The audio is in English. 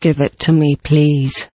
Give it to me please.